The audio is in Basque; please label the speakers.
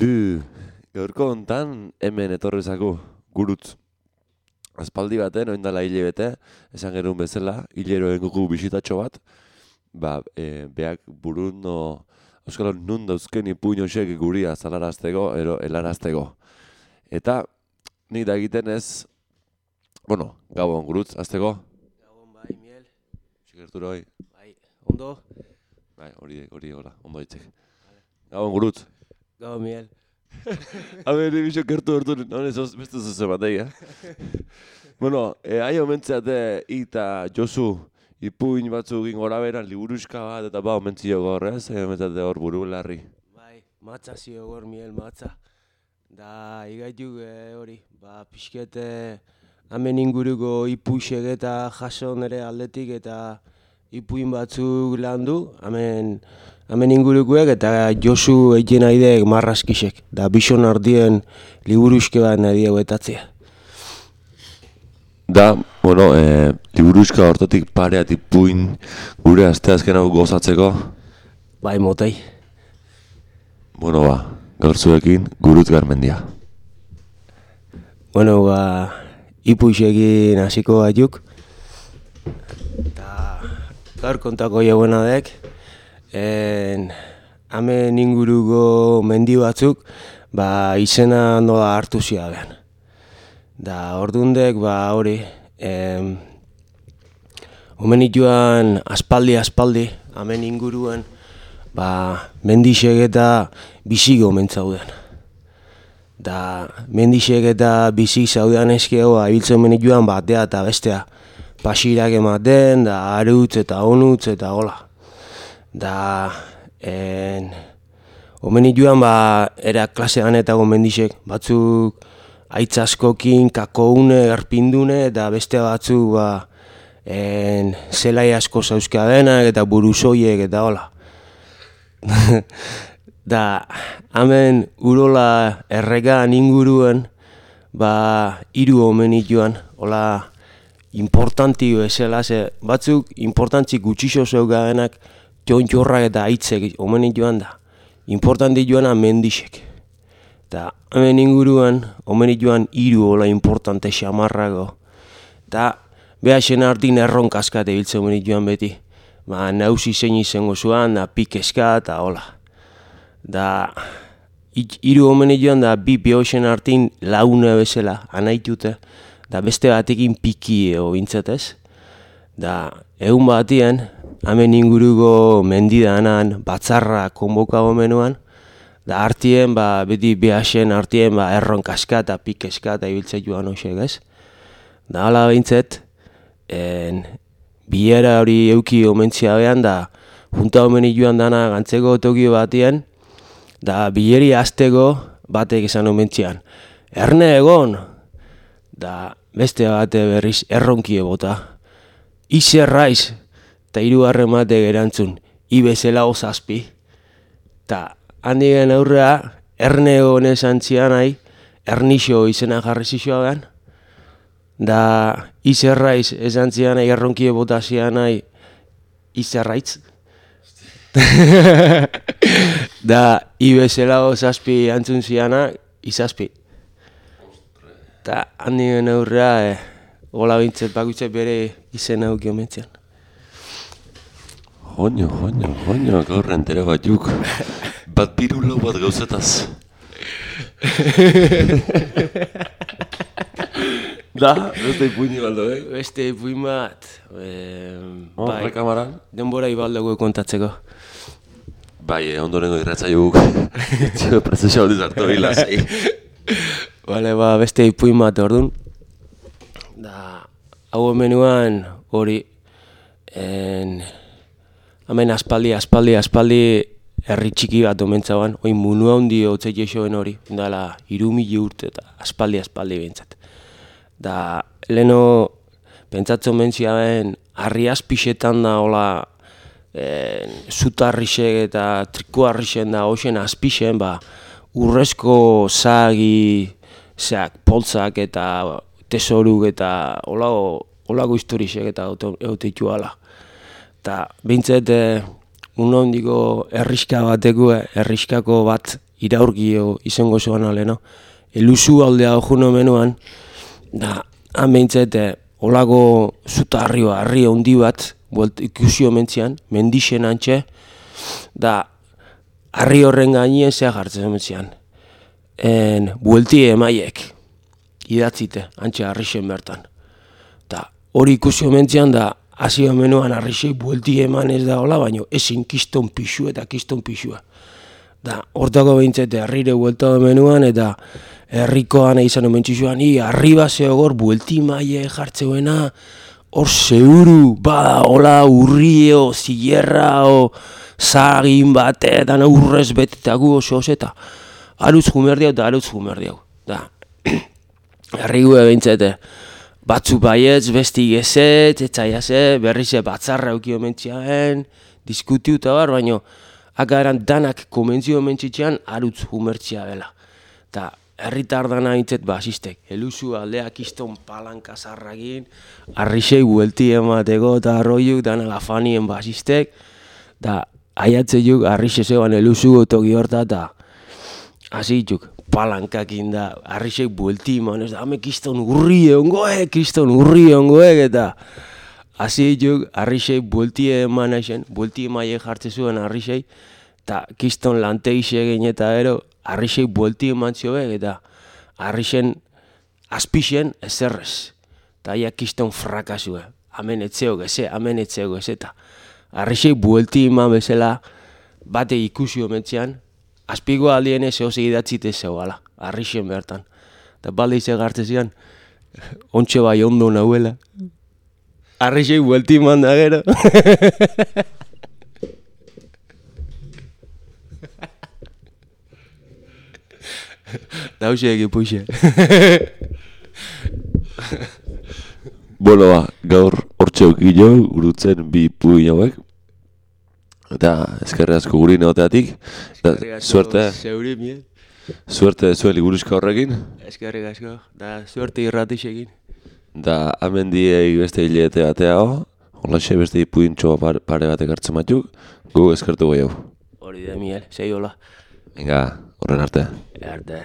Speaker 1: Bu, gaurko hontan hemen etorrezako gurutz. Aspaldi baten, oindala hile bete, esan genuen bezala, hilero gugu bisitatxo bat, ba, e, beak burun no, euskalo nun dauzken ipuin guria zalarazteko, ero helarazteko. Eta, nik da egiten ez, bueno, gabon gurutz, azteko?
Speaker 2: Gabon bai, miel.
Speaker 1: Sikerturo hoi?
Speaker 2: Bai, ondo?
Speaker 1: Bai, hori, hori, hola, ondo ditzek. Gabon gurutz.
Speaker 2: Gabon, miel.
Speaker 1: A ber, ebixo kertu hortu, non ez beste zuze batei, eh? bueno, e, ahi omentzeate ita Josu ipuin batzu egin gora beran, liburuska bat, eta ba, omentzio gaur, ez? Ahi omentzeate hor buru larri.
Speaker 2: Bai, matza zio gor, miel, matza. Da, igaitu eh, hori, ba, pixkete hemen inguruko ipuxek eta jaso nere aldetik eta ipuin batzuk landu, hemen hemen ingurukoek eta Josu egin nahi marraskisek. Da, bison ardien liburuske bat nahi betatzea.
Speaker 1: Da, bueno, e, liburuska hortatik pareat ipuin gure asteazken hau gozatzeko.
Speaker 2: Bai, motei.
Speaker 1: Bueno, ba, gaur zuekin gurut garmendia.
Speaker 2: Bueno, ba, ipuixekin hasiko gaituk. Eta gaur kontako jabuena dek. En, hemen inguruko mendi batzuk, ba, izena nola hartu ziaben. Da, ordundek, ba, hori, em, omen joan aspaldi aspaldi, hemen inguruan, ba, mendixek eta bizi gomen zauden. Da, mendixek eta bizi zaudean eskeo, ba, ibiltzen omen joan batea eta bestea. Pasirak ematen, da, arutz eta onutz eta hola. Da, en, omen joan, ba, era klase ganetako mendixek, batzuk, aitz askokin, kakoune, erpindune, eta beste batzuk ba, en, zelai asko zauzka denak eta buruzoiek eta hola. da, hemen urola erregan inguruen, ba, hiru omenit joan, hola, importanti bezala, ze batzuk importantzi gutxixo zeugadenak jontxorrak eta aitzek omenit joan da. Importanti joana mendixek. Eta hemen inguruan, omenit joan hiru hola importante xamarrago. Eta beha xena hartin erron kaskat ebiltzen omenit joan beti. Ba, nausi zein izango zuan, da pik eska eta hola. Da, hiru omenit joan da bi behoxen hartin laune bezala, anaitute. Da beste batekin piki eo bintzatez. Da, egun batien, hemen inguruko mendidanan batzarra konboka omenuan, Da hartien, ba, beti behasen hartien, ba, erron kaska eta pik eska eta ibiltzea joan hoxek, ez? Da hala behintzet, en, biera hori euki omentzia behan, da junta omeni joan dana gantzeko tokio batien, da bileri azteko batek esan omentzian. Erne egon, da beste bate berriz erronkie bota. Ize raiz, eta hirugarren batek erantzun, ibezela osazpi. Ta handigen aurrea, erne honen zantzian nahi, ernixo izena jarri zixoagan, da izerraiz esan zian nahi, erronkie botazian nahi, izerraitz. da ibezela zazpi antzun ziana, izazpi. Eta handigen aurrea, eh, hola bintzet bakutzet bere izena aukio mentzian.
Speaker 1: Joño, joño, joño, gaur entere bat juk. Bat pirulo bat gauzetaz. da, beste ipuini baldo, eh?
Speaker 2: Beste ipuin bat, eh,
Speaker 1: Oh, bai. Rekamaran?
Speaker 2: denbora ibaldago kontatzeko.
Speaker 1: Bai, eh, ondorengo irratza juguk. Txio, prozesio hori zartu bila, zei.
Speaker 2: Bale, ba, beste ipuin bat orduan. Da, hau menuan hori, en, hemen aspaldi, aspaldi, aspaldi herri txiki bat omentzaban, oin munua hundi hotzei jesoen hori, dala iru mili urte eta aspaldi, aspaldi bintzat. Da, leno, pentsatzen mentzia ben, harri azpixetan da, hola, en, zutarrixek eta trikoarrixen da, hoxen azpixen, ba, urrezko zagi, zeak, poltzak eta tesoruk eta hola, holako historisek eta euteitu ala. Eta bintzet, eh, un hondiko erriska bateko, erriskako bat iraurgio izango zoan aleno. Eluzu aldea ojuno menuan, da, ameintzet, eh, olago zuta harrio, harri handi bat, buelt, ikusio mentzian, mendixen antxe, da, harri horren gainien zea jartzen mentzian. En, buelti emaiek, idatzite, antxe harrixen bertan. Da, hori ikusio mentzian, da, hasi menuan harrixei buelti eman ez da hola, baino ezin kiston pixu eta kiston pixua. Da, hortako behintzete harrire buelta menuan eta herrikoan izan omen txuzuan, i, arriba zehogor buelti maie jartzeuena, hor zeuru, ba, hola, urrio, zierra, o, zagin bate, dana betetagu oso eta aruz jumerdiau eta aruz jumerdiau. Da, herrigu behintzete, batzu baietz, besti gezet, etxaiaze, berrize batzarra eukio mentziaen, diskutiu eta bar, baino, agaran danak komentzio mentzitzean arutz humertzia dela. Ta herritar dana hintzet basistek, eluzu aldeak iston palanka zarragin, arrisei buelti emateko eta arroiuk dana lafanien basistek, da aiatzeiuk arrise zegoan eluzu otogi horta eta hasi palankakin da, arrisek buelti eman, ez da, hame kiston urri ongoek, kiston urri ongoek, eta hasi dituk, arrisek buelti eman esen, buelti emaie jartze zuen arrisek, eta kiston lanteixe egin eta ero, arrisek buelti eman zioek, eta arrisen azpixen ezerrez, eta aia kiston frakazue, hemen etzeo geze, hemen etzeo geze, eta arrisek buelti eman bezala, bate ikusi omentzean, azpigo aldien ez ehoz egidatzite zegoala, arrixen bertan. Eta balde izan gartze zian, ontxe bai ondo nahuela. Arrixei buelti manda gero. Dauxe egin puxe.
Speaker 1: bueno ba, gaur hortxe okillo, urutzen bi puin hauek, Eta eskerri asko guri neoteatik. Suerte.
Speaker 2: Zeuri mie.
Speaker 1: Suerte zuen liburuzka horrekin.
Speaker 2: Eskerri asko. Da suerte irrati egin.
Speaker 1: Da hemen diei beste hilete batea ho. Olaxe beste ipuintxo pare batek hartzen matuk. Gu eskertu hau.
Speaker 2: Hori da miel, zei hola.
Speaker 1: Venga, horren arte.
Speaker 2: Arte.